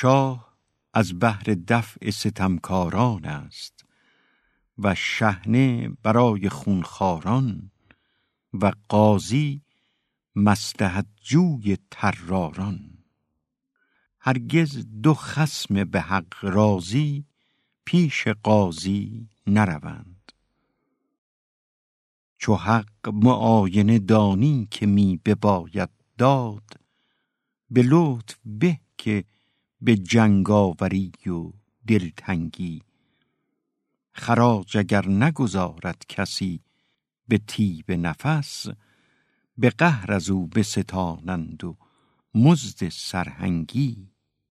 شاه از بهر دفع ستمکاران است و شهنه برای خونخاران و قاضی مصلحت جوی تراران هرگز دو خسم به حق راضی پیش قاضی نروند. چو حق معاینه دانی که می بباید داد به لطف به که به جنگ آوری و دلتنگی. خراج اگر نگذارد کسی به طیب نفس به قهر از او بستانند و مزد سرهنگی.